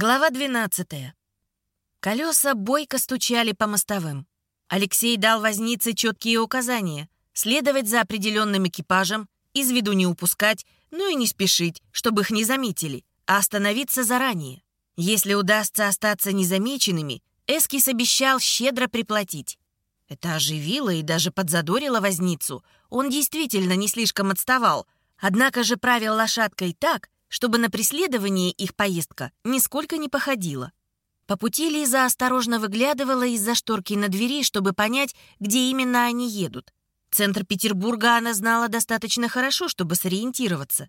Глава 12. Колеса бойко стучали по мостовым. Алексей дал вознице четкие указания — следовать за определенным экипажем, из виду не упускать, ну и не спешить, чтобы их не заметили, а остановиться заранее. Если удастся остаться незамеченными, Эскис обещал щедро приплатить. Это оживило и даже подзадорило возницу. Он действительно не слишком отставал, однако же правил лошадкой так, чтобы на преследование их поездка нисколько не походила. По пути Лиза осторожно выглядывала из-за шторки на двери, чтобы понять, где именно они едут. Центр Петербурга она знала достаточно хорошо, чтобы сориентироваться.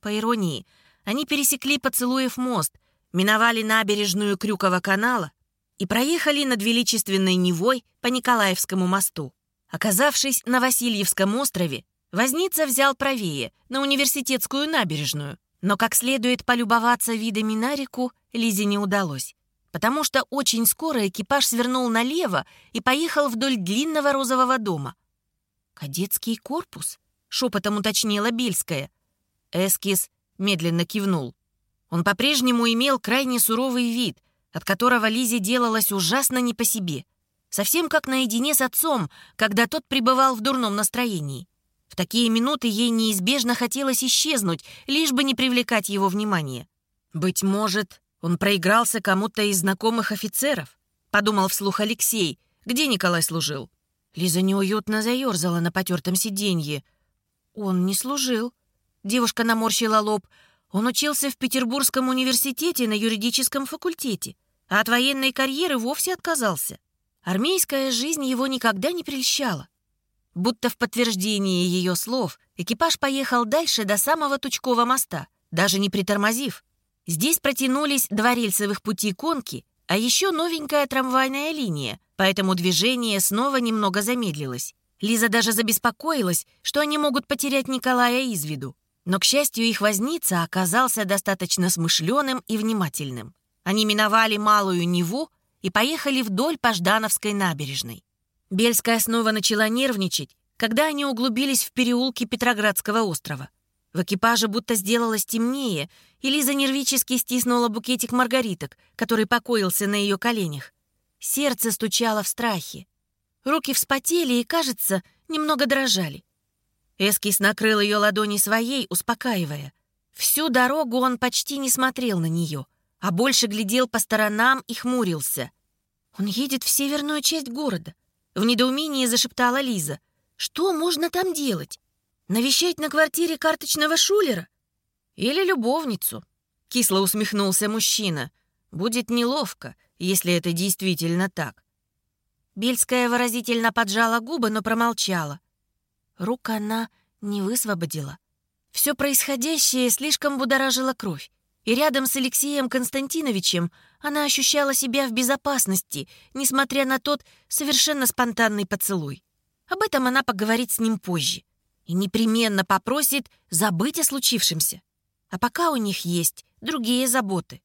По иронии, они пересекли Поцелуев мост, миновали набережную Крюкова канала и проехали над величественной Невой по Николаевскому мосту. Оказавшись на Васильевском острове, Возница взял правее, на университетскую набережную, но как следует полюбоваться видами на реку Лизе не удалось, потому что очень скоро экипаж свернул налево и поехал вдоль длинного розового дома. «Кадетский корпус?» — шепотом уточнила Бельская. Эскиз медленно кивнул. Он по-прежнему имел крайне суровый вид, от которого Лизе делалось ужасно не по себе. Совсем как наедине с отцом, когда тот пребывал в дурном настроении. В такие минуты ей неизбежно хотелось исчезнуть, лишь бы не привлекать его внимание. «Быть может, он проигрался кому-то из знакомых офицеров?» — подумал вслух Алексей. «Где Николай служил?» Лиза неуютно заерзала на потертом сиденье. «Он не служил». Девушка наморщила лоб. «Он учился в Петербургском университете на юридическом факультете, а от военной карьеры вовсе отказался. Армейская жизнь его никогда не прельщала. Будто в подтверждение ее слов, экипаж поехал дальше до самого Тучкова моста, даже не притормозив. Здесь протянулись два рельсовых пути конки, а еще новенькая трамвайная линия, поэтому движение снова немного замедлилось. Лиза даже забеспокоилась, что они могут потерять Николая из виду. Но, к счастью, их возница оказался достаточно смышленым и внимательным. Они миновали Малую Неву и поехали вдоль по Ждановской набережной. Бельская снова начала нервничать, когда они углубились в переулки Петроградского острова. В экипаже будто сделалось темнее, и Лиза нервически стиснула букетик маргариток, который покоился на ее коленях. Сердце стучало в страхе. Руки вспотели и, кажется, немного дрожали. Эскис накрыл ее ладони своей, успокаивая. Всю дорогу он почти не смотрел на нее, а больше глядел по сторонам и хмурился. Он едет в северную часть города. В недоумении зашептала Лиза. «Что можно там делать? Навещать на квартире карточного шулера? Или любовницу?» Кисло усмехнулся мужчина. «Будет неловко, если это действительно так». Бельская выразительно поджала губы, но промолчала. Рук она не высвободила. Все происходящее слишком будоражило кровь и рядом с Алексеем Константиновичем она ощущала себя в безопасности, несмотря на тот совершенно спонтанный поцелуй. Об этом она поговорит с ним позже и непременно попросит забыть о случившемся. А пока у них есть другие заботы.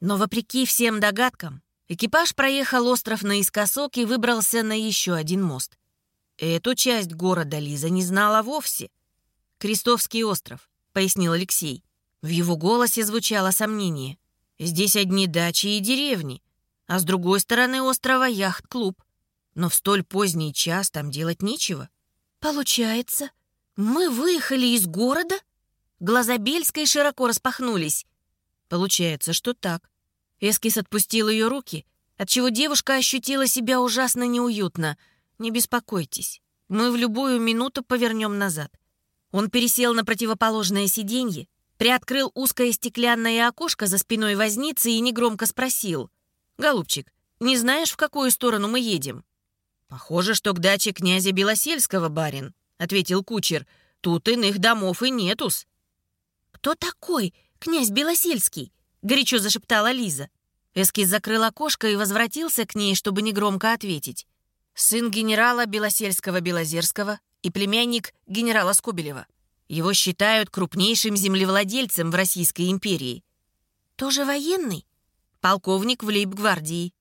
Но вопреки всем догадкам, экипаж проехал остров наискосок и выбрался на еще один мост. Эту часть города Лиза не знала вовсе. «Крестовский остров», — пояснил Алексей. В его голосе звучало сомнение. «Здесь одни дачи и деревни, а с другой стороны острова яхт-клуб. Но в столь поздний час там делать нечего». «Получается, мы выехали из города?» Глаза Бельской широко распахнулись. «Получается, что так». Эскис отпустил ее руки, отчего девушка ощутила себя ужасно неуютно. «Не беспокойтесь, мы в любую минуту повернем назад». Он пересел на противоположное сиденье, приоткрыл узкое стеклянное окошко за спиной возницы и негромко спросил. «Голубчик, не знаешь, в какую сторону мы едем?» «Похоже, что к даче князя Белосельского, барин», — ответил кучер. «Тут иных домов и нетус». «Кто такой князь Белосельский?» — горячо зашептала Лиза. Эскиз закрыл окошко и возвратился к ней, чтобы негромко ответить. «Сын генерала Белосельского-Белозерского и племянник генерала Скобелева». Его считают крупнейшим землевладельцем в Российской империи. Тоже военный? Полковник в лейб-гвардии.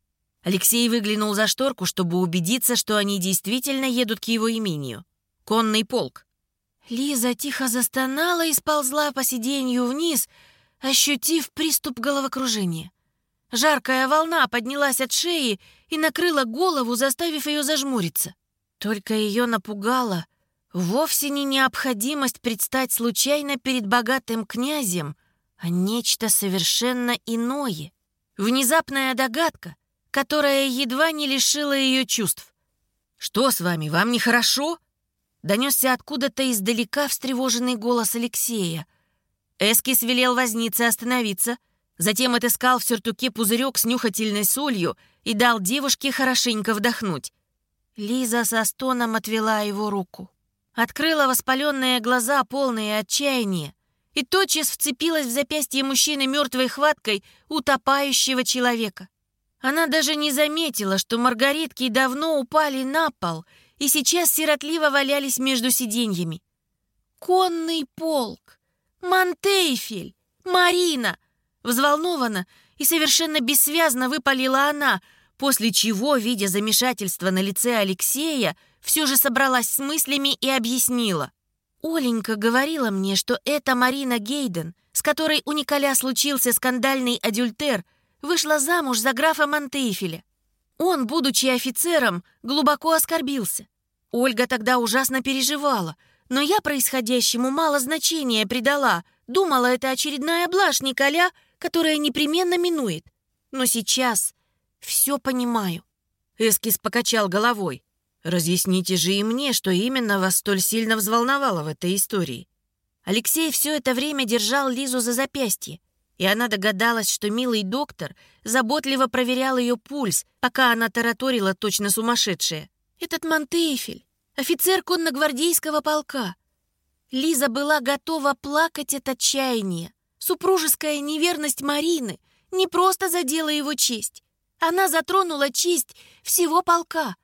Алексей выглянул за шторку, чтобы убедиться, что они действительно едут к его имению. Конный полк. Лиза тихо застонала и сползла по сиденью вниз, ощутив приступ головокружения. Жаркая волна поднялась от шеи и накрыла голову, заставив ее зажмуриться. Только ее напугало вовсе не необходимость предстать случайно перед богатым князем, а нечто совершенно иное. Внезапная догадка, которая едва не лишила ее чувств. «Что с вами, вам нехорошо?» Донесся откуда-то издалека встревоженный голос Алексея. Эскис велел вознице остановиться, затем отыскал в сюртуке пузырек с нюхательной солью и дал девушке хорошенько вдохнуть. Лиза со стоном отвела его руку. Открыла воспаленные глаза, полные отчаяния, и тотчас вцепилась в запястье мужчины мертвой хваткой утопающего человека. Она даже не заметила, что маргаритки давно упали на пол — и сейчас сиротливо валялись между сиденьями. «Конный полк! Монтейфель! Марина!» Взволнованно и совершенно бессвязно выпалила она, после чего, видя замешательство на лице Алексея, все же собралась с мыслями и объяснила. «Оленька говорила мне, что это Марина Гейден, с которой у Николя случился скандальный адюльтер, вышла замуж за графа Монтейфеля. Он, будучи офицером, глубоко оскорбился. Ольга тогда ужасно переживала, но я происходящему мало значения придала. Думала, это очередная блажь Николя, которая непременно минует. Но сейчас все понимаю. Эскис покачал головой. «Разъясните же и мне, что именно вас столь сильно взволновало в этой истории». Алексей все это время держал Лизу за запястье и она догадалась, что милый доктор заботливо проверял ее пульс, пока она тараторила точно сумасшедшая. «Этот Монтефель, офицер конногвардейского полка». Лиза была готова плакать от отчаяния. Супружеская неверность Марины не просто задела его честь. Она затронула честь всего полка.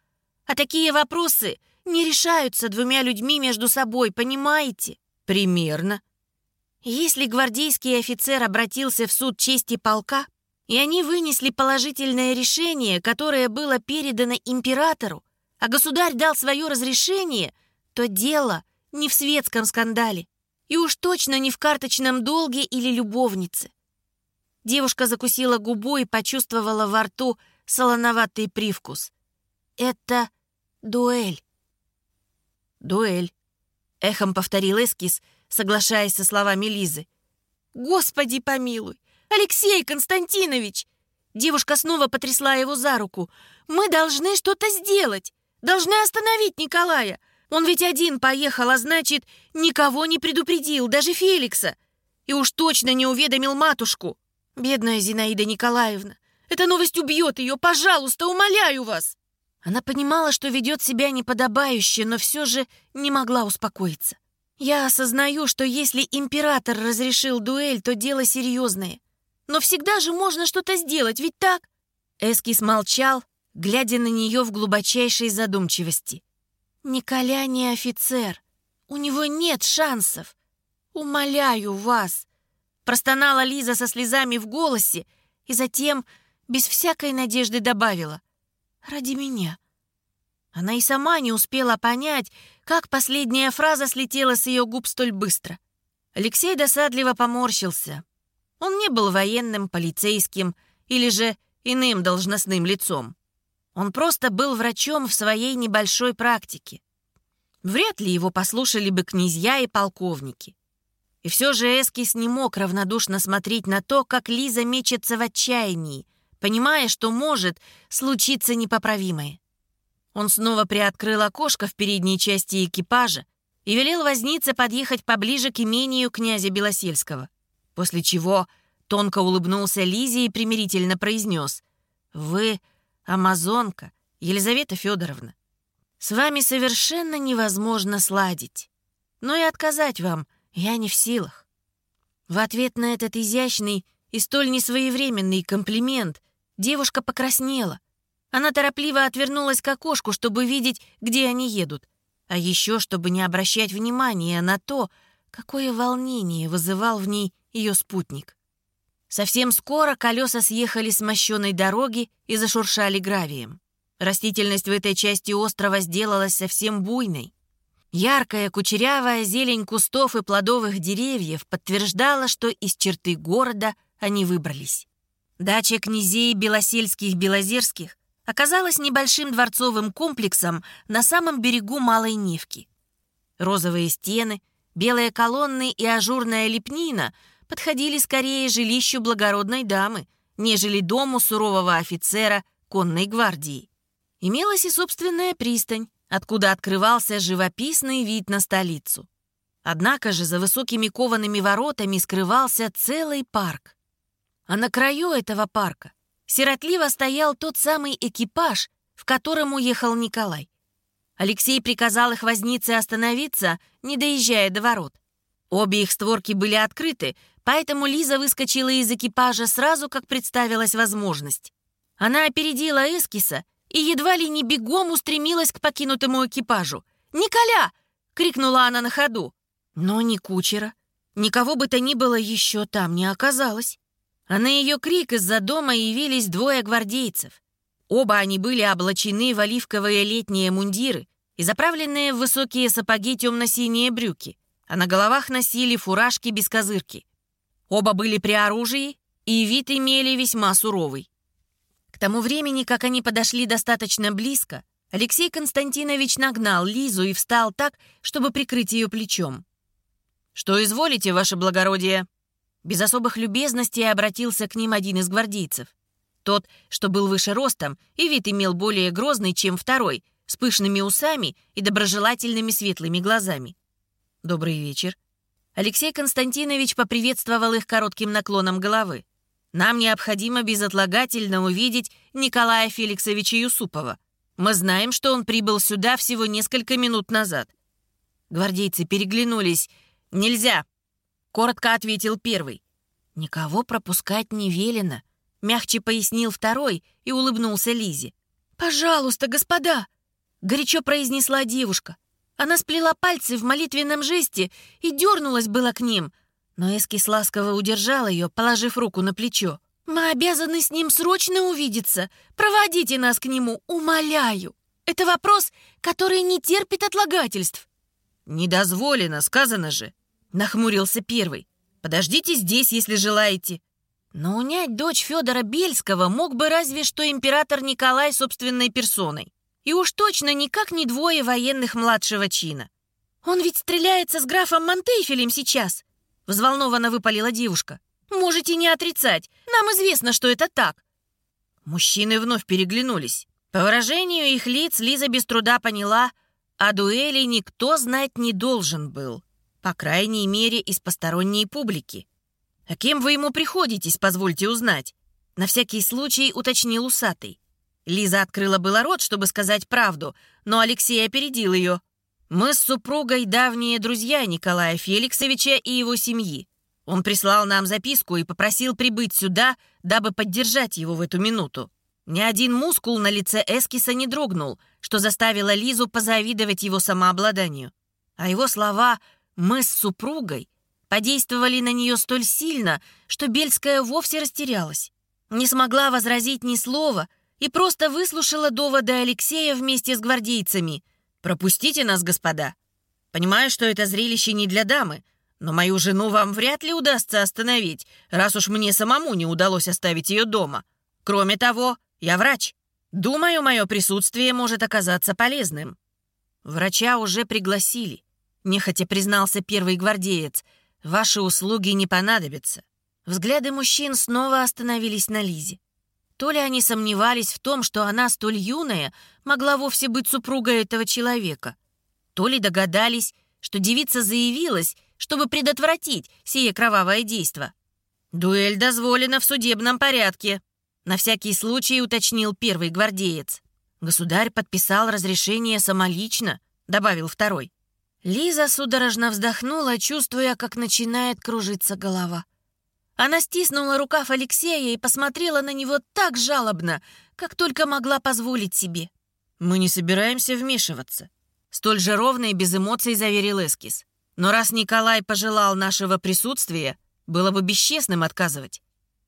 А такие вопросы не решаются двумя людьми между собой, понимаете? Примерно, если гвардейский офицер обратился в суд чести полка, и они вынесли положительное решение, которое было передано императору, а государь дал свое разрешение, то дело не в светском скандале, и уж точно не в карточном долге или любовнице. Девушка закусила губу и почувствовала во рту солоноватый привкус. Это дуэль. Дуэль. Эхом повторил эскиз — соглашаясь со словами Лизы. «Господи помилуй! Алексей Константинович!» Девушка снова потрясла его за руку. «Мы должны что-то сделать! Должны остановить Николая! Он ведь один поехал, а значит, никого не предупредил, даже Феликса! И уж точно не уведомил матушку! Бедная Зинаида Николаевна! Эта новость убьет ее! Пожалуйста, умоляю вас!» Она понимала, что ведет себя неподобающе, но все же не могла успокоиться. Я осознаю, что если император разрешил дуэль, то дело серьезное. Но всегда же можно что-то сделать, ведь так?» Эскис молчал, глядя на нее в глубочайшей задумчивости. «Николя не офицер. У него нет шансов. Умоляю вас!» Простонала Лиза со слезами в голосе и затем, без всякой надежды, добавила. «Ради меня. Она и сама не успела понять, как последняя фраза слетела с ее губ столь быстро. Алексей досадливо поморщился. Он не был военным, полицейским или же иным должностным лицом. Он просто был врачом в своей небольшой практике. Вряд ли его послушали бы князья и полковники. И все же Эскис не мог равнодушно смотреть на то, как Лиза мечется в отчаянии, понимая, что может случиться непоправимое. Он снова приоткрыл окошко в передней части экипажа и велел вознице подъехать поближе к имению князя Белосельского, после чего тонко улыбнулся Лизе и примирительно произнес «Вы амазонка, Елизавета Федоровна. С вами совершенно невозможно сладить, но и отказать вам я не в силах». В ответ на этот изящный и столь несвоевременный комплимент девушка покраснела, она торопливо отвернулась к окошку, чтобы видеть, где они едут. А еще, чтобы не обращать внимания на то, какое волнение вызывал в ней ее спутник. Совсем скоро колеса съехали с мощенной дороги и зашуршали гравием. Растительность в этой части острова сделалась совсем буйной. Яркая кучерявая зелень кустов и плодовых деревьев подтверждала, что из черты города они выбрались. Дача князей Белосельских-Белозерских оказалась небольшим дворцовым комплексом на самом берегу Малой Невки. Розовые стены, белые колонны и ажурная лепнина подходили скорее жилищу благородной дамы, нежели дому сурового офицера конной гвардии. Имелась и собственная пристань, откуда открывался живописный вид на столицу. Однако же за высокими коваными воротами скрывался целый парк. А на краю этого парка сиротливо стоял тот самый экипаж, в котором уехал Николай. Алексей приказал их вознице остановиться, не доезжая до ворот. Обе их створки были открыты, поэтому Лиза выскочила из экипажа сразу, как представилась возможность. Она опередила Эскиса и едва ли не бегом устремилась к покинутому экипажу. «Николя!» — крикнула она на ходу. Но ни кучера, никого бы то ни было еще там не оказалось. А на ее крик из-за дома явились двое гвардейцев. Оба они были облачены в оливковые летние мундиры и заправленные в высокие сапоги темно-синие брюки, а на головах носили фуражки без козырки. Оба были при оружии, и вид имели весьма суровый. К тому времени, как они подошли достаточно близко, Алексей Константинович нагнал Лизу и встал так, чтобы прикрыть ее плечом. «Что изволите, ваше благородие?» Без особых любезностей обратился к ним один из гвардейцев. Тот, что был выше ростом, и вид имел более грозный, чем второй, с пышными усами и доброжелательными светлыми глазами. «Добрый вечер». Алексей Константинович поприветствовал их коротким наклоном головы. «Нам необходимо безотлагательно увидеть Николая Феликсовича Юсупова. Мы знаем, что он прибыл сюда всего несколько минут назад». Гвардейцы переглянулись. «Нельзя!» Коротко ответил первый. «Никого пропускать не велено», — мягче пояснил второй и улыбнулся Лизе. «Пожалуйста, господа!» — горячо произнесла девушка. Она сплела пальцы в молитвенном жесте и дернулась было к ним, но Эскис ласково удержал ее, положив руку на плечо. «Мы обязаны с ним срочно увидеться. Проводите нас к нему, умоляю. Это вопрос, который не терпит отлагательств». «Не дозволено, сказано же», Нахмурился первый. «Подождите здесь, если желаете». Но унять дочь Федора Бельского мог бы разве что император Николай собственной персоной. И уж точно никак не двое военных младшего чина. «Он ведь стреляется с графом Монтейфелем сейчас!» Взволнованно выпалила девушка. «Можете не отрицать. Нам известно, что это так». Мужчины вновь переглянулись. По выражению их лиц Лиза без труда поняла, о дуэли никто знать не должен был. По крайней мере, из посторонней публики. «А кем вы ему приходитесь, позвольте узнать?» На всякий случай уточнил усатый. Лиза открыла было рот, чтобы сказать правду, но Алексей опередил ее. «Мы с супругой давние друзья Николая Феликсовича и его семьи. Он прислал нам записку и попросил прибыть сюда, дабы поддержать его в эту минуту. Ни один мускул на лице Эскиса не дрогнул, что заставило Лизу позавидовать его самообладанию. А его слова мы с супругой подействовали на нее столь сильно, что Бельская вовсе растерялась. Не смогла возразить ни слова и просто выслушала доводы Алексея вместе с гвардейцами. «Пропустите нас, господа. Понимаю, что это зрелище не для дамы, но мою жену вам вряд ли удастся остановить, раз уж мне самому не удалось оставить ее дома. Кроме того, я врач. Думаю, мое присутствие может оказаться полезным». Врача уже пригласили нехотя признался первый гвардеец. «Ваши услуги не понадобятся». Взгляды мужчин снова остановились на Лизе. То ли они сомневались в том, что она столь юная могла вовсе быть супругой этого человека, то ли догадались, что девица заявилась, чтобы предотвратить сие кровавое действо. «Дуэль дозволена в судебном порядке», — на всякий случай уточнил первый гвардеец. «Государь подписал разрешение самолично», — добавил второй. Лиза судорожно вздохнула, чувствуя, как начинает кружиться голова. Она стиснула рукав Алексея и посмотрела на него так жалобно, как только могла позволить себе. «Мы не собираемся вмешиваться», — столь же ровно и без эмоций заверил Эскис. «Но раз Николай пожелал нашего присутствия, было бы бесчестным отказывать.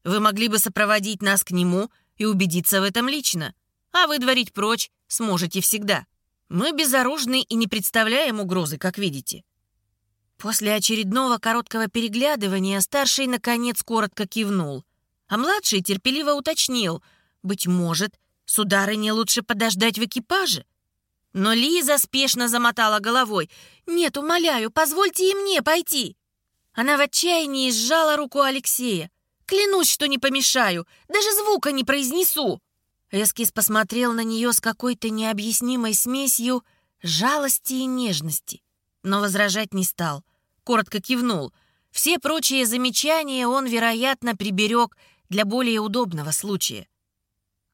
Вы могли бы сопроводить нас к нему и убедиться в этом лично, а выдворить прочь сможете всегда». Мы безоружны и не представляем угрозы, как видите». После очередного короткого переглядывания старший, наконец, коротко кивнул. А младший терпеливо уточнил, быть может, сударыне лучше подождать в экипаже? Но Лиза спешно замотала головой. «Нет, умоляю, позвольте и мне пойти!» Она в отчаянии сжала руку Алексея. «Клянусь, что не помешаю, даже звука не произнесу!» Эскиз посмотрел на нее с какой-то необъяснимой смесью жалости и нежности, но возражать не стал. Коротко кивнул. Все прочие замечания он, вероятно, приберег для более удобного случая.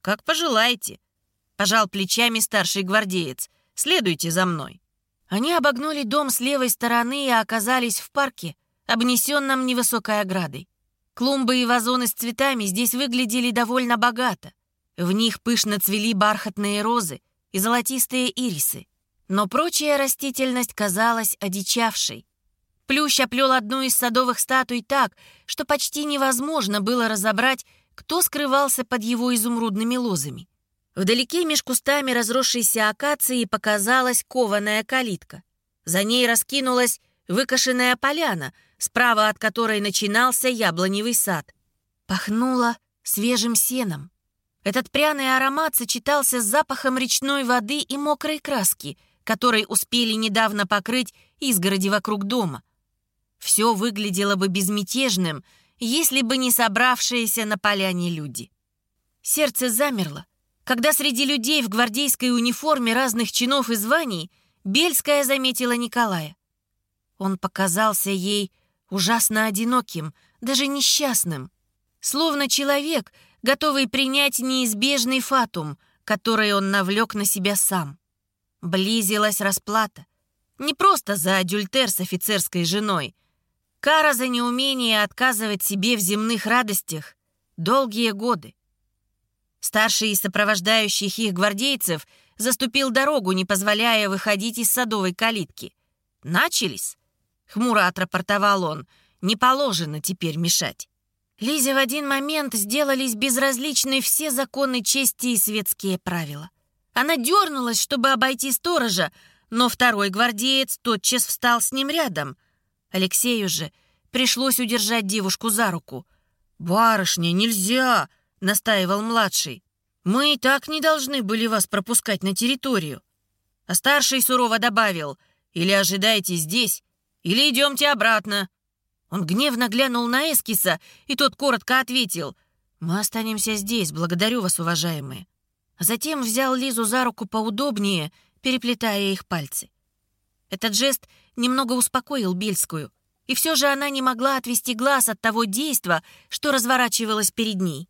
«Как пожелаете», — пожал плечами старший гвардеец. «Следуйте за мной». Они обогнули дом с левой стороны и оказались в парке, обнесенном невысокой оградой. Клумбы и вазоны с цветами здесь выглядели довольно богато. В них пышно цвели бархатные розы и золотистые ирисы. Но прочая растительность казалась одичавшей. Плющ оплел одну из садовых статуй так, что почти невозможно было разобрать, кто скрывался под его изумрудными лозами. Вдалеке меж кустами разросшейся акации показалась кованая калитка. За ней раскинулась выкошенная поляна, справа от которой начинался яблоневый сад. Пахнуло свежим сеном. Этот пряный аромат сочетался с запахом речной воды и мокрой краски, которой успели недавно покрыть изгороди вокруг дома. Все выглядело бы безмятежным, если бы не собравшиеся на поляне люди. Сердце замерло, когда среди людей в гвардейской униформе разных чинов и званий Бельская заметила Николая. Он показался ей ужасно одиноким, даже несчастным. Словно человек, готовый принять неизбежный фатум, который он навлек на себя сам. Близилась расплата. Не просто за адюльтер с офицерской женой. Кара за неумение отказывать себе в земных радостях долгие годы. Старший из сопровождающих их гвардейцев заступил дорогу, не позволяя выходить из садовой калитки. «Начались?» — хмуро отрапортовал он. «Не положено теперь мешать». Лизе в один момент сделались безразличны все законы чести и светские правила. Она дернулась, чтобы обойти сторожа, но второй гвардеец тотчас встал с ним рядом. Алексею же пришлось удержать девушку за руку. «Барышня, нельзя!» — настаивал младший. «Мы и так не должны были вас пропускать на территорию». А старший сурово добавил, «Или ожидайте здесь, или идемте обратно». Он гневно глянул на Эскиса, и тот коротко ответил «Мы останемся здесь, благодарю вас, уважаемые». Затем взял Лизу за руку поудобнее, переплетая их пальцы. Этот жест немного успокоил Бельскую, и все же она не могла отвести глаз от того действа, что разворачивалось перед ней.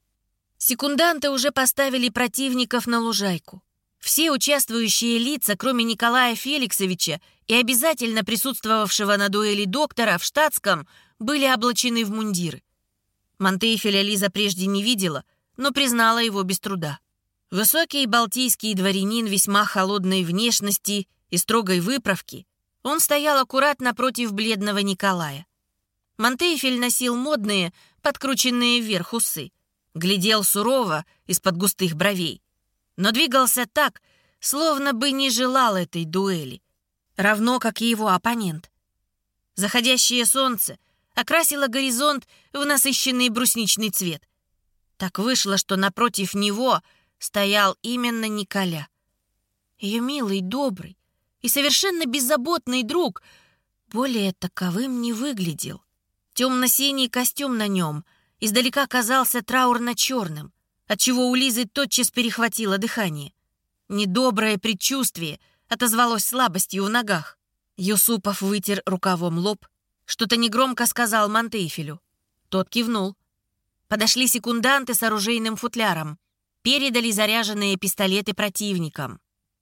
Секунданты уже поставили противников на лужайку. Все участвующие лица, кроме Николая Феликсовича и обязательно присутствовавшего на дуэли доктора в штатском, были облачены в мундиры. Монтейфеля Лиза прежде не видела, но признала его без труда. Высокий балтийский дворянин весьма холодной внешности и строгой выправки, он стоял аккуратно против бледного Николая. Монтейфель носил модные, подкрученные вверх усы, глядел сурово из-под густых бровей, но двигался так, словно бы не желал этой дуэли, равно как и его оппонент. Заходящее солнце окрасила горизонт в насыщенный брусничный цвет. Так вышло, что напротив него стоял именно Николя. Ее милый, добрый и совершенно беззаботный друг более таковым не выглядел. Темно-синий костюм на нем издалека казался траурно-черным, отчего у Лизы тотчас перехватило дыхание. Недоброе предчувствие отозвалось слабостью в ногах. Юсупов вытер рукавом лоб, что-то негромко сказал Монтейфелю. Тот кивнул. Подошли секунданты с оружейным футляром. Передали заряженные пистолеты противникам.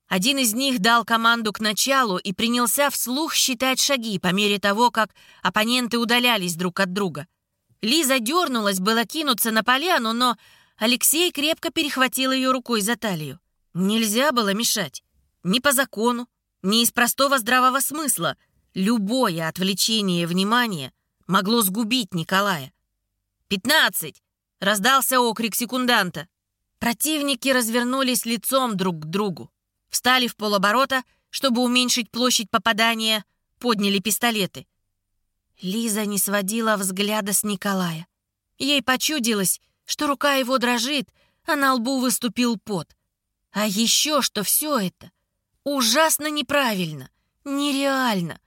Один из них дал команду к началу и принялся вслух считать шаги по мере того, как оппоненты удалялись друг от друга. Лиза дернулась было кинуться на поляну, но Алексей крепко перехватил ее рукой за талию. Нельзя было мешать. Ни по закону, ни из простого здравого смысла — Любое отвлечение внимания могло сгубить Николая. «Пятнадцать!» — раздался окрик секунданта. Противники развернулись лицом друг к другу. Встали в полоборота, чтобы уменьшить площадь попадания, подняли пистолеты. Лиза не сводила взгляда с Николая. Ей почудилось, что рука его дрожит, а на лбу выступил пот. А еще что все это ужасно неправильно, нереально.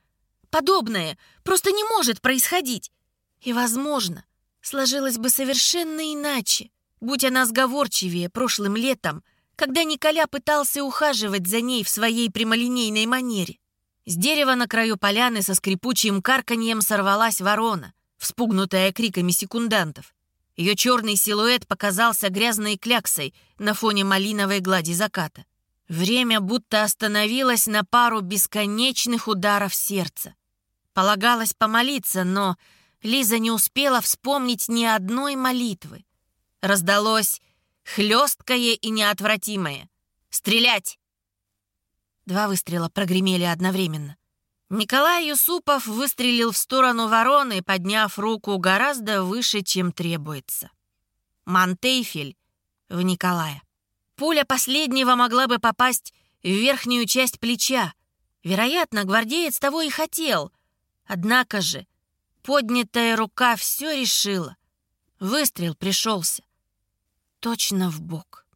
Подобное просто не может происходить. И, возможно, сложилось бы совершенно иначе, будь она сговорчивее прошлым летом, когда Николя пытался ухаживать за ней в своей прямолинейной манере. С дерева на краю поляны со скрипучим карканьем сорвалась ворона, вспугнутая криками секундантов. Ее черный силуэт показался грязной кляксой на фоне малиновой глади заката. Время будто остановилось на пару бесконечных ударов сердца. Полагалось помолиться, но Лиза не успела вспомнить ни одной молитвы. Раздалось хлесткое и неотвратимое. «Стрелять!» Два выстрела прогремели одновременно. Николай Юсупов выстрелил в сторону вороны, подняв руку гораздо выше, чем требуется. Монтейфель в Николая. Пуля последнего могла бы попасть в верхнюю часть плеча. Вероятно, гвардеец того и хотел. Однако же поднятая рука все решила. Выстрел пришелся. Точно в бок.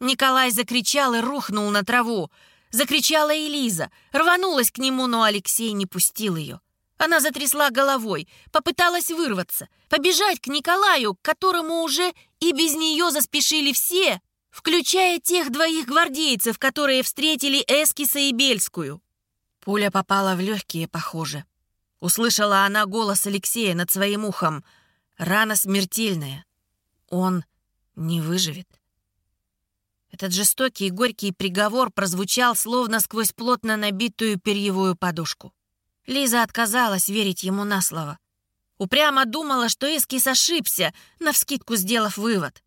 Николай закричал и рухнул на траву. Закричала Элиза, рванулась к нему, но Алексей не пустил ее. Она затрясла головой, попыталась вырваться, побежать к Николаю, к которому уже и без нее заспешили все, включая тех двоих гвардейцев, которые встретили Эскиса и Бельскую. Пуля попала в легкие, похоже. Услышала она голос Алексея над своим ухом. Рана смертельная. Он не выживет. Этот жестокий и горький приговор прозвучал словно сквозь плотно набитую перьевую подушку. Лиза отказалась верить ему на слово. Упрямо думала, что Эскис ошибся, навскидку сделав вывод.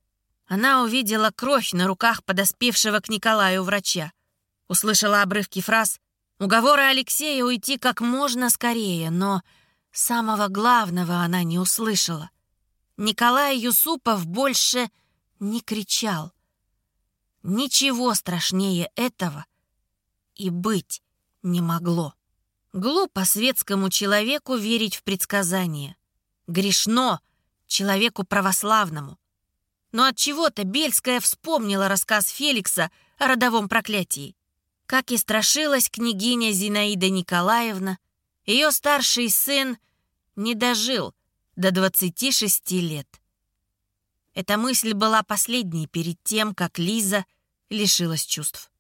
Она увидела кровь на руках подоспевшего к Николаю врача. Услышала обрывки фраз, уговоры Алексея уйти как можно скорее, но самого главного она не услышала. Николай Юсупов больше не кричал. Ничего страшнее этого и быть не могло. Глупо светскому человеку верить в предсказания. Грешно человеку православному. Но от чего-то Бельская вспомнила рассказ Феликса о родовом проклятии. Как и страшилась княгиня Зинаида Николаевна, ее старший сын не дожил до 26 лет. Эта мысль была последней перед тем, как Лиза лишилась чувств.